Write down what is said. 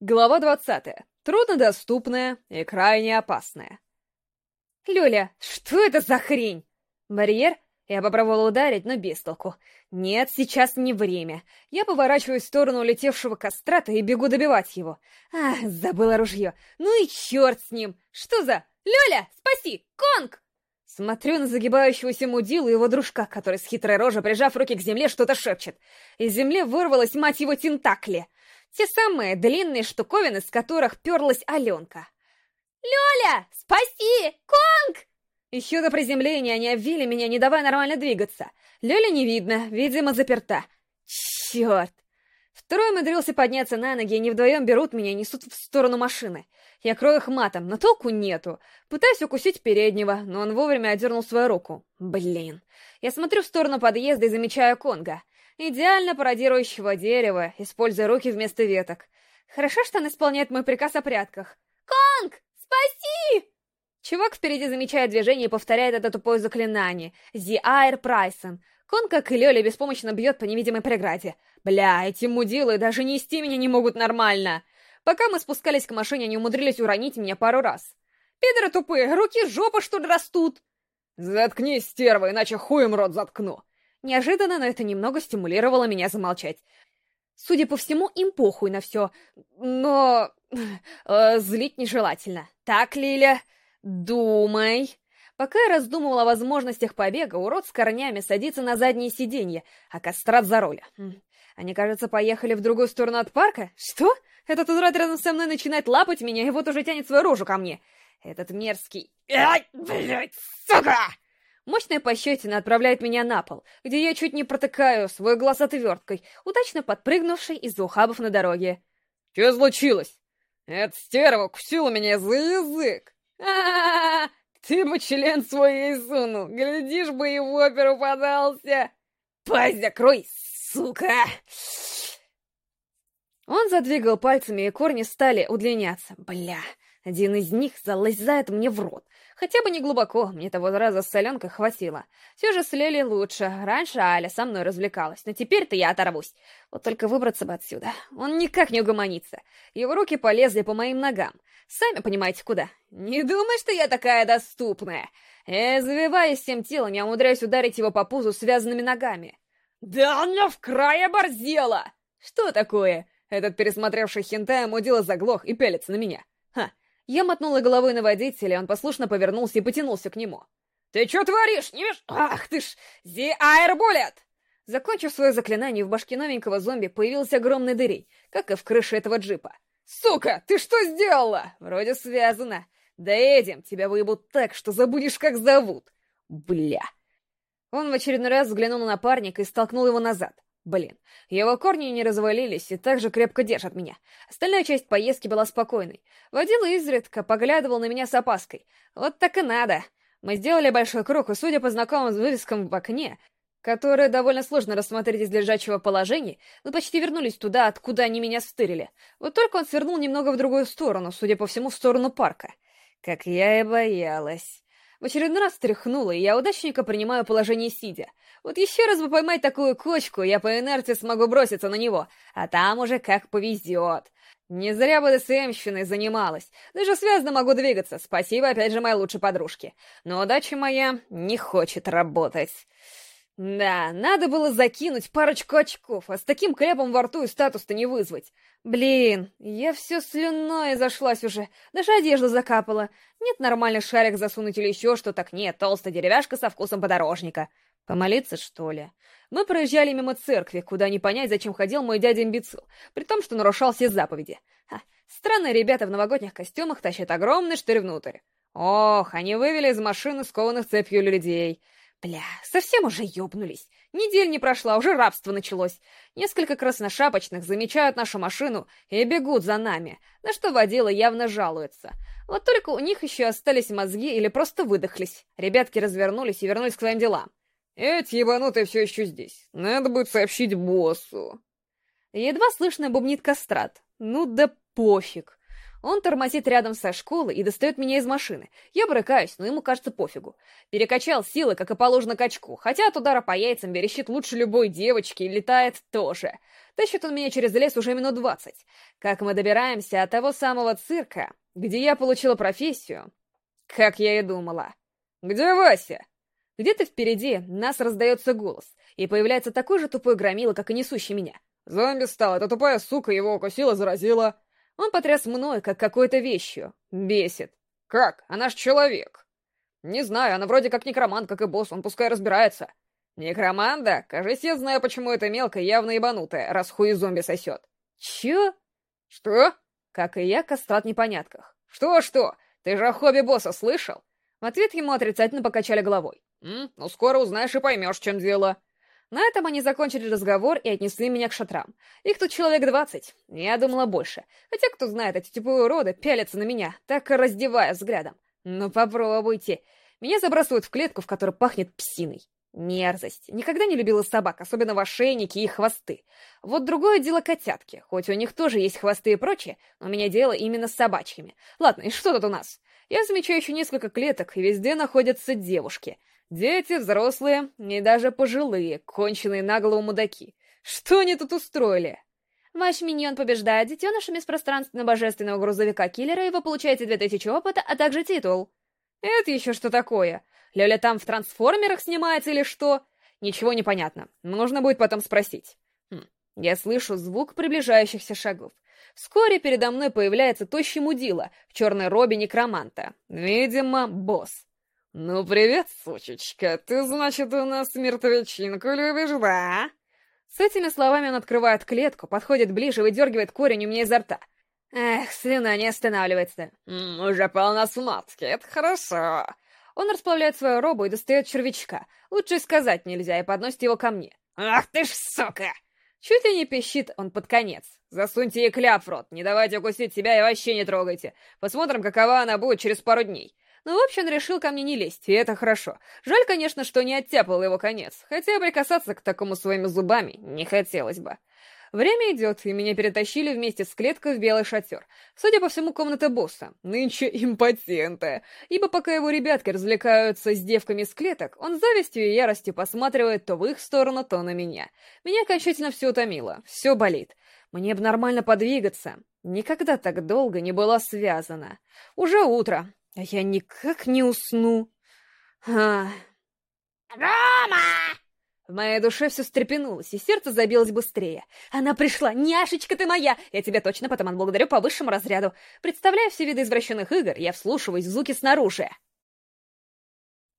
Глава 20. Труднодоступная и крайне опасная. «Люля, что это за хрень?» «Барьер?» Я попробовала ударить, но без толку. «Нет, сейчас не время. Я поворачиваюсь в сторону улетевшего кастрата и бегу добивать его. Ах, забыла ружье. Ну и черт с ним! Что за... Люля, спаси! Конг!» Смотрю на загибающегося мудилу и его дружка, который с хитрой рожей, прижав руки к земле, что-то шепчет. Из земли вырвалась, мать его, тентакли. Те самые длинные штуковины, с которых перлась Аленка. «Лёля, спаси! Конг!» Еще до приземления они обвили меня, не давая нормально двигаться. Лёля не видно, видимо, заперта. Черт! Второй умудрился подняться на ноги, и они вдвоем берут меня и несут в сторону машины. Я крою их матом, но толку нету. Пытаюсь укусить переднего, но он вовремя отдернул свою руку. Блин. Я смотрю в сторону подъезда и замечаю Конга идеально пародирующего дерево, используя руки вместо веток. Хорошо, что он исполняет мой приказ о прятках. «Конг, спаси!» Чувак впереди замечает движение и повторяет это тупое заклинание. «The Air Prison». Конг, как и Лёля, беспомощно бьет по невидимой преграде. Бля, эти мудилы даже нести меня не могут нормально. Пока мы спускались к машине, они умудрились уронить меня пару раз. Пидоры тупые, руки жопы что ли растут? Заткнись, стерва, иначе хуем рот заткну. Неожиданно, но это немного стимулировало меня замолчать. Судя по всему, им похуй на все. Но... Э, злить нежелательно. Так, Лиля? Думай. Пока я раздумывала о возможностях побега, урод с корнями садится на заднее сиденье, а кастрат за руль. Они, кажется, поехали в другую сторону от парка? Что? Этот урод рядом со мной начинает лапать меня, и вот уже тянет свою рожу ко мне. Этот мерзкий... Ай, блядь, сука! Мощная пощечина отправляет меня на пол, где я чуть не протыкаю свой глаз отверткой, удачно подпрыгнувшей из-за ухабов на дороге. «Что случилось? Эта стерва кусила меня за язык! -а, Ты бы член свой ей сунул, глядишь бы и в оперу подался! Пасть закрой, сука!» Он задвигал пальцами, и корни стали удлиняться. Бля, один из них залазает мне в рот. Хотя бы не глубоко, мне того раза с соленкой хватило. Все же с лучше. Раньше Аля со мной развлекалась, но теперь-то я оторвусь. Вот только выбраться бы отсюда. Он никак не угомонится. Его руки полезли по моим ногам. Сами понимаете, куда. Не думай, что я такая доступная. И, завиваясь всем телом, я умудряюсь ударить его по пузу связанными ногами. Да она в край оборзела! Что такое? Этот пересмотревший хентай мудила заглох и пялится на меня. Ха, я мотнула головой на водителя, он послушно повернулся и потянулся к нему. «Ты что творишь? Не видишь? Ах ты ж! Air Bullet!» Закончив свое заклинание, в башке новенького зомби появился огромный дырей, как и в крыше этого джипа. «Сука, ты что сделала?» «Вроде связано. Да Эдим, тебя выебут так, что забудешь, как зовут. Бля!» Он в очередной раз взглянул на напарника и столкнул его назад. Блин, его корни не развалились и также крепко держат меня. Остальная часть поездки была спокойной. Водила изредка, поглядывал на меня с опаской. Вот так и надо. Мы сделали большой круг, и, судя по знакомым вывескам в окне, которые довольно сложно рассмотреть из лежачего положения, мы почти вернулись туда, откуда они меня стырили. Вот только он свернул немного в другую сторону, судя по всему, в сторону парка. Как я и боялась. В очередной раз тряхнула, и я удачненько принимаю положение сидя. Вот еще раз бы поймать такую кочку, я по инерции смогу броситься на него, а там уже как повезет. Не зря БДСМщиной занималась. Даже связно могу двигаться, спасибо опять же моей лучшей подружке. Но удача моя не хочет работать. Да, надо было закинуть парочку очков, а с таким кляпом во рту и статус-то не вызвать. Блин, я все слюной зашлась уже, даже одежда закапала. Нет нормальный шарик засунуть или еще что, так нет, толстая деревяшка со вкусом подорожника. Помолиться, что ли? Мы проезжали мимо церкви, куда не понять, зачем ходил мой дядя-имбецил, при том, что нарушал все заповеди. Ха, странные ребята в новогодних костюмах тащат огромный штырь внутрь. Ох, они вывели из машины скованных цепью людей. Бля, совсем уже ёбнулись. Недель не прошла, уже рабство началось. Несколько красношапочных замечают нашу машину и бегут за нами, на что водила явно жалуется. Вот только у них еще остались мозги или просто выдохлись. Ребятки развернулись и вернулись к своим делам. Эти ебанутые все еще здесь. Надо будет сообщить боссу. Едва слышно бубнит кастрат. Ну да пофиг. Он тормозит рядом со школой и достает меня из машины. Я брыкаюсь, но ему кажется пофигу. Перекачал силы, как и положено качку, хотя от удара по яйцам верещит лучше любой девочки и летает тоже. Тащит он меня через лес уже минут двадцать. Как мы добираемся от того самого цирка, где я получила профессию, как я и думала. «Где Вася?» Где-то впереди нас раздается голос, и появляется такой же тупой громила, как и несущий меня. «Зомби стал, эта тупая сука его укусила, заразила». Он потряс мной, как какой-то вещью. Бесит. «Как? Она ж человек». «Не знаю, она вроде как некромант, как и босс, он пускай разбирается». «Некроманда? Кажись, я знаю, почему эта мелкая явно ебанутая, раз хуй зомби сосет». «Чё?» «Что?» Как и я, кастрат непонятках. «Что-что? Ты же о хобби босса слышал?» В ответ ему отрицательно покачали головой. «М? Ну, скоро узнаешь и поймешь, чем дело». На этом они закончили разговор и отнесли меня к шатрам. Их тут человек двадцать. Я думала больше. Хотя, кто знает, эти типые уроды пялятся на меня, так и раздевая взглядом. Ну попробуйте. Меня забрасывают в клетку, в которой пахнет псиной. Мерзость. Никогда не любила собак, особенно в ошейнике и хвосты. Вот другое дело котятки. Хоть у них тоже есть хвосты и прочее, но у меня дело именно с собачьими. Ладно, и что тут у нас? Я замечаю еще несколько клеток, и везде находятся девушки. Дети, взрослые и даже пожилые, конченые нагло мудаки. Что они тут устроили? Ваш миньон побеждает детенышами с пространственного божественного грузовика-киллера, и вы получаете 2000 опыта, а также титул. Это еще что такое? Лёля там в трансформерах снимается или что? Ничего не понятно. Нужно будет потом спросить. Хм. Я слышу звук приближающихся шагов. Вскоре передо мной появляется тощий мудила в черной робе некроманта. Видимо, босс. «Ну, привет, сучечка. Ты, значит, у нас мертвечинку любишь, да?» С этими словами он открывает клетку, подходит ближе, выдергивает корень у меня изо рта. Эх, слюна не останавливается. М -м, уже полна смазки, это хорошо. Он расплавляет свою робу и достает червячка. Лучше сказать нельзя, и подносит его ко мне. Ах ты ж сука! Чуть ли не пищит он под конец. Засуньте ей кляп в рот, не давайте укусить себя и вообще не трогайте. Посмотрим, какова она будет через пару дней. Ну, в общем, решил ко мне не лезть, и это хорошо. Жаль, конечно, что не оттяпал его конец, хотя прикасаться к такому своими зубами не хотелось бы. Время идет, и меня перетащили вместе с клеткой в белый шатер. Судя по всему, комната босса. Нынче импотента. Ибо пока его ребятки развлекаются с девками с клеток, он с завистью и яростью посматривает то в их сторону, то на меня. Меня окончательно все утомило, все болит. Мне бы нормально подвигаться. Никогда так долго не была связана. Уже утро, а я никак не усну. А... «Рома!» В моей душе все стрепенулось, и сердце забилось быстрее. Она пришла! Няшечка ты моя! Я тебя точно потом отблагодарю по высшему разряду. Представляя все виды извращенных игр, я вслушиваюсь в звуки снаружи.